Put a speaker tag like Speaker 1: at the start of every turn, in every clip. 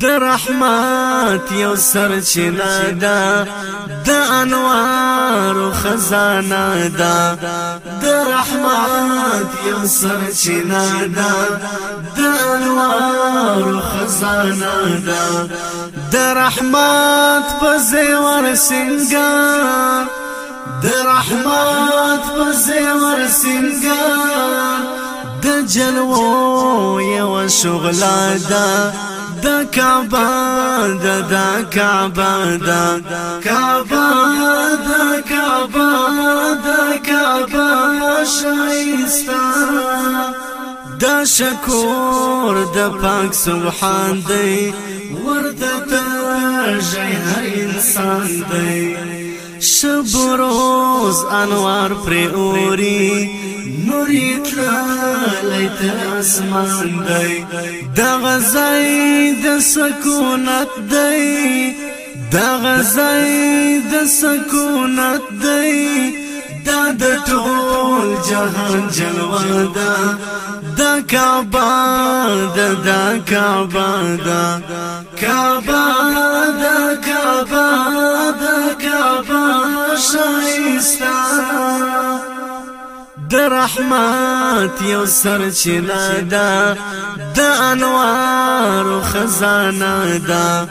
Speaker 1: د رحمت یو سرچینه ده د انوار خزانه ده د رحمت یو سرچینه ده د انوار خزانه ده د رحمت په زیور سنگار د رحمت په زیور سنگار د جلو یو شغل دا د کعبه د د کعبه د کعبه د کعبه د کعبه شایستا دا شکور د پاک سبحان دی ورته ته هر انسان دی شبروز انوار پر اوري نوري تلای تر اسمان دی د غزای د سکونت دی د غزای د سکونت دی دا د ټول جهان جلوه ده دا کعبه دا دا کعبه دا کعبه دا کعبه دا کعبه شایستا د رحمت یو سرچینه ده د انوار خزانه ده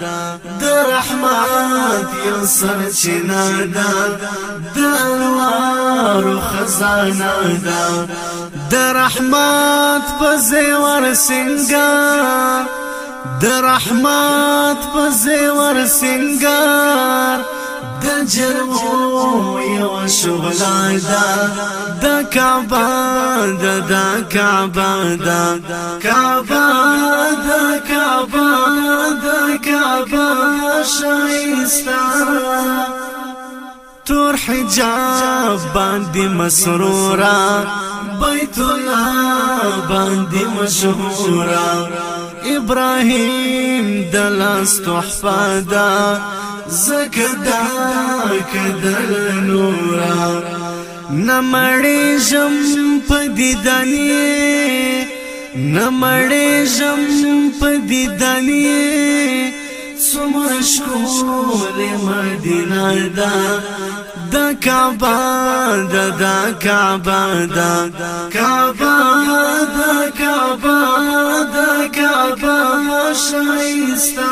Speaker 1: د رحمت یو سرچینه ده د انوار خزانه ده د رحمت په زیور سنگار د رحمت په زیور سنگار د جرمو یو شغلا دا د کعبه دا د کعبه دا کعبه دا کعبه دا کعبه شایسته تور حجاب باندې مسرورا بیت الله باندې مشهورا ابراهيم دلاس تحفه دا زکدا کدل نورا نمړې جم پدیدانی نمړې جم پدیدانی څومره ښکول مدینه دا د کعبه دا د کعبه دا کعبه دا کعبه دا کعبه شایسته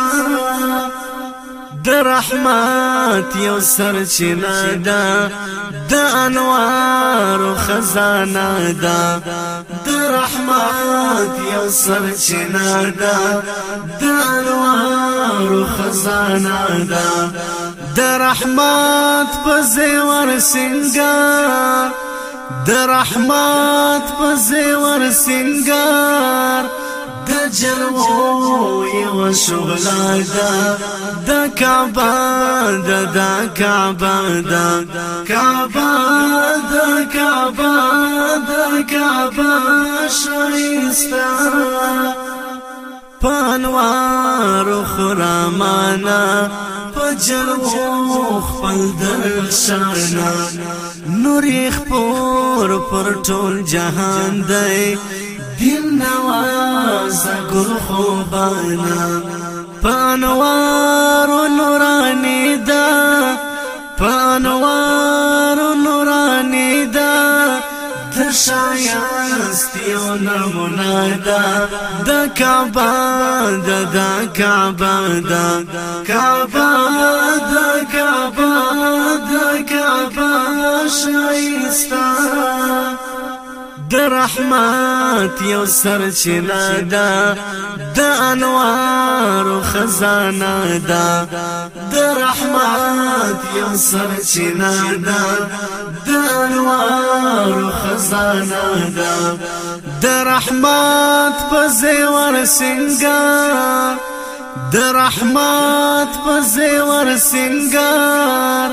Speaker 1: د رحمت یو سرچینه ده د انوار خزانه ده رحمت یو سرچنا دا د انوار خزانه دا د رحمت په زیور سنگار د رحمت په زیور سنگار د جلوو یو شغلا دا د کعبه دا د کعبه دا کعبه دا کعبه دا کعبه شایستا پانوار خرامانا جلو خپل درشانا نور خپور پر ټول جهان دی دین نواز ګل خوبانا پانوار نورانی دا پانوار نورانی دا د شایستیو نمونه دا د کعبه دا د کعبه دا کعبه دا کعبه دا کعبه شایستا د رحمت یو سرچینه ده د انوار خزانه ده د رحمت یو سرچینه ده د انوار خزانه ده د رحمت په زیور سنگار د رحمت په زیور سنگار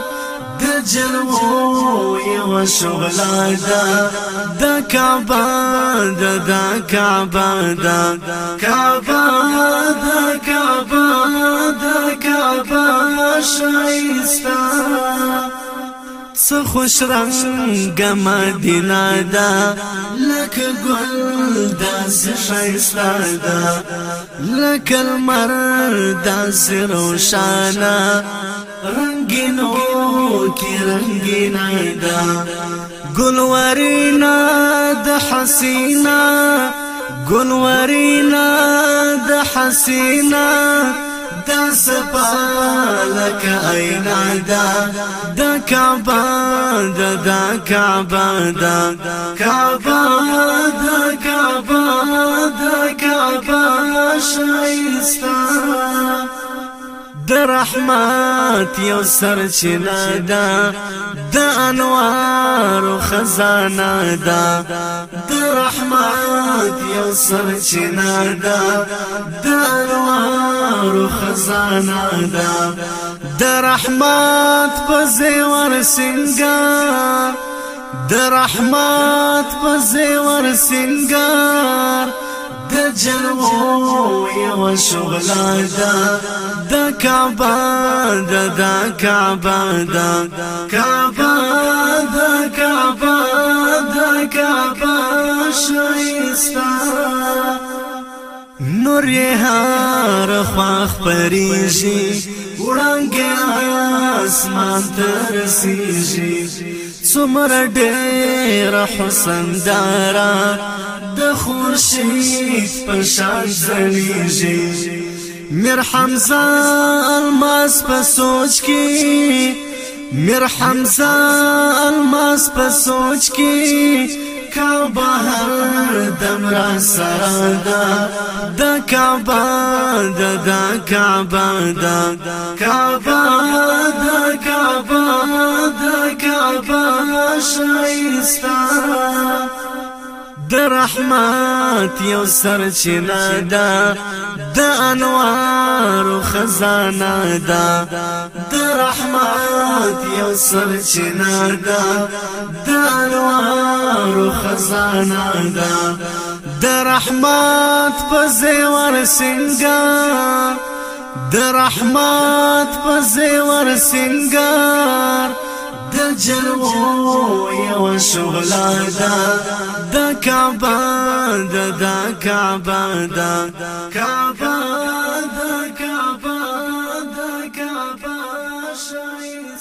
Speaker 1: د جلو یو شغلا دا د کعبه دا د کعبه دا کعبه دا کعبه دا کعبه شایسته څه خوش رنگ مدینه دا لکه ګل دا شایسته دا لکه المر دا روشانه رنگینو کی رنگینه دا ګلورینا د حسینا گلورینا د حسینا د سپالک اینا دا د کعبا دا د کعبا دا کعبا دا کعبا دا کعبا شایستا د رحمت یو سرچینه ده د انوار خزانه ده د رحمت یو سرچینه ده د انوار خزانه ده د رحمت په زیور سنگار د رحمت په زیور سنگار د جنمو یو شغلا دا د کعبه دا د کعبه دا کعبه دا کعبه دا کعبه شایستا نور یې هر خواخ پریږي وړانګې اسمان تر سیږي څومره ډېر حسن دارا د خورشید په شان زلیږي میر حمزه الماس په سوچ کې میر حمزه الماس په سوچ کې کعبه هر دم را سره ده د کعبه ده د کعبه ده کعبه ده کعبه ده کعبه شایسته د رحمت یو سرچینه ده د انوار خزانه ده د رحمت یو سرچینه ده د انوار خزانه ده د رحمت په زیور سنگار د رحمت په زیور سنگار د جلوو یو شغلا دا د کعبه دا د کعبه دا کعبه دا کعبه دا کعبه شاید